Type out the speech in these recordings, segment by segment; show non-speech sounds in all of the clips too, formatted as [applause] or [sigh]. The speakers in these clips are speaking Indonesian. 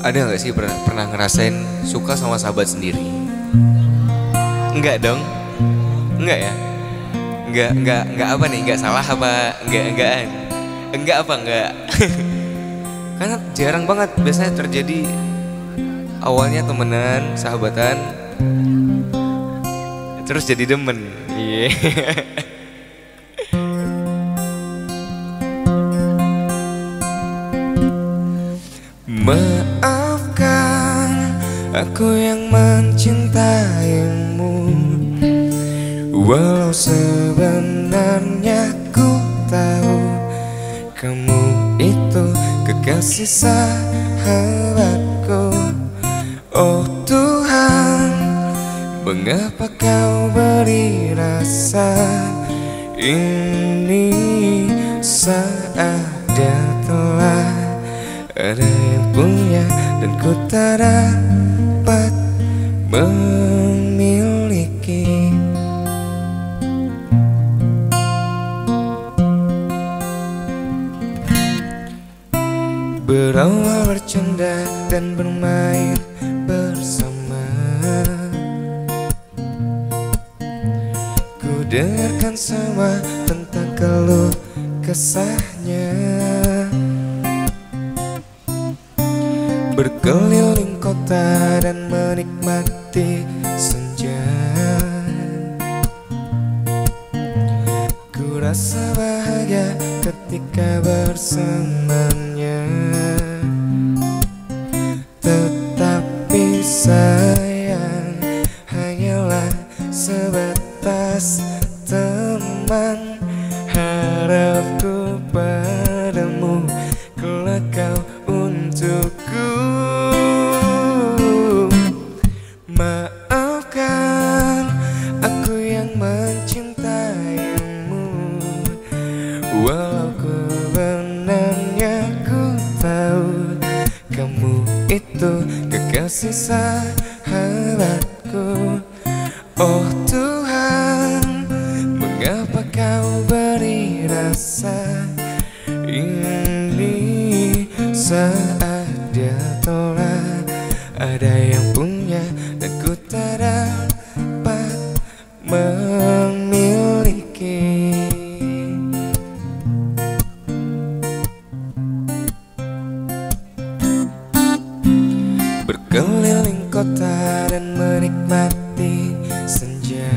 Ada nggak sih pernah, pernah ngerasain suka sama sahabat sendiri? Enggak dong? Enggak ya? Enggak, enggak, enggak apa nih? Enggak salah apa? Enggak, enggak, enggak apa enggak? [laughs] Karena jarang banget biasanya terjadi awalnya temenan, sahabatan, terus jadi demen. Iya. [laughs] Maafkan aku yang mencintaimu. Walau sebenarnya ku tahu Kamu itu kekasih sahabatku. Oh Tuhan Mengapa kau beri rasa ini Seada telah ada yang punya dan ku tak dapat Berawal bercanda dan bermain bersama. Ku dengarkan sama tentang keluh kesahnya. Berkeliling kota dan menikmati senja. Ku rasa bahagia ketika bersamanya mencintaimu. Walau kebenarnya ku tahu Kamu itu kekasih sahabatku. Oh Tuhan Mengapa kau beri rasa ini Seada tolak Ada yang punya Berkeliling kota dan menikmati senja.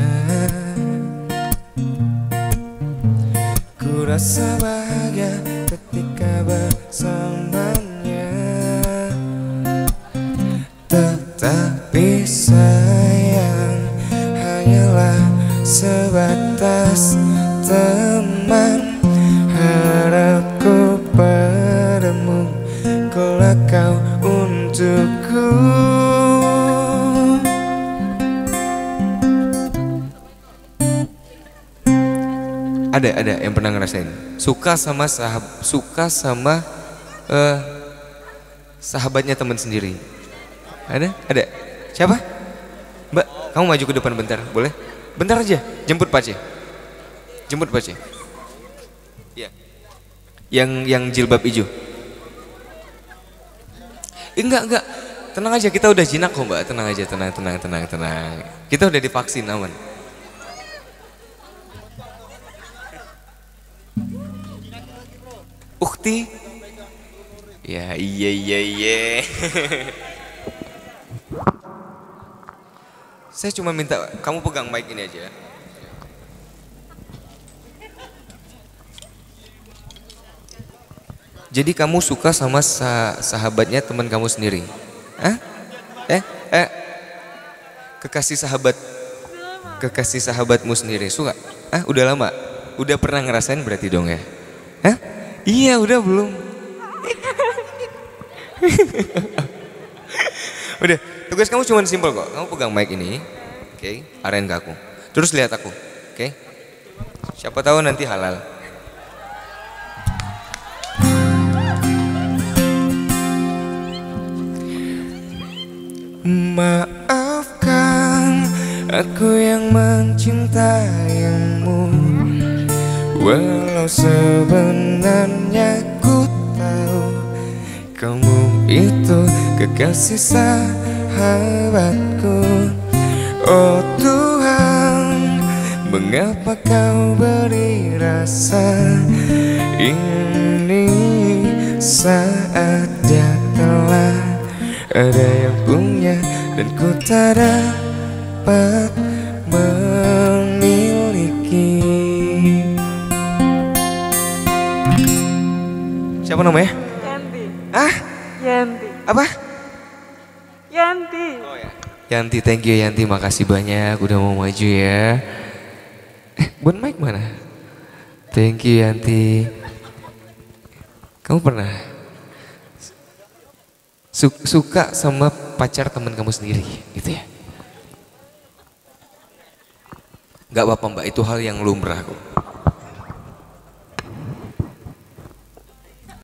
Ku rasa bahagia ketika bersamanya. Tetapi sayang hanyalah sebatas teman. Harapku padamu kelak kau Ada, ada yang pernah ngerasain Suka sama sahab, suka sama eh, sahabatnya teman sendiri Ada? Ada? Siapa? Mbak, kamu maju ke depan bentar, boleh? Bentar aja, jemput Pace Jemput Pace Iya Yang yang jilbab hijau Enggak, enggak. Tenang aja, kita udah jinak kok mbak. Tenang aja, tenang, tenang, tenang, tenang. Kita udah divaksin, aman. Ukti? Ya iya iya iya. [laughs] Saya cuma minta kamu pegang mic ini aja Jadi kamu suka sama sa- sahabatnya teman kamu sendiri? Hah? Eh? Eh? Kekasih sahabat Kekasih sahabatmu sendiri suka? Ah, udah lama? Udah pernah ngerasain berarti dong ya? Hah? Iya, udah belum? [laughs] udah, tugas kamu cuma simpel kok. Kamu pegang mic ini, oke, arahin ke aku. Terus lihat aku, oke? Siapa tahu nanti halal. Maafkan aku yang mencintaimu. Walau sebenarnya ku tahu Kamu itu Kekasih sahabatku. Oh Tuhan Mengapa kau beri rasa Ini saat dia telah Ada yang punya dan ku tak dapat memiliki Siapa namanya? Yanti. Ah? Yanti. Apa? Yanti. Yanti, thank you Yanti, makasih banyak udah mau maju ya. Eh, buat mic mana? Thank you Yanti. Kamu pernah suka sama pacar teman kamu sendiri, gitu ya? Gak apa-apa mbak, itu hal yang lumrah kok.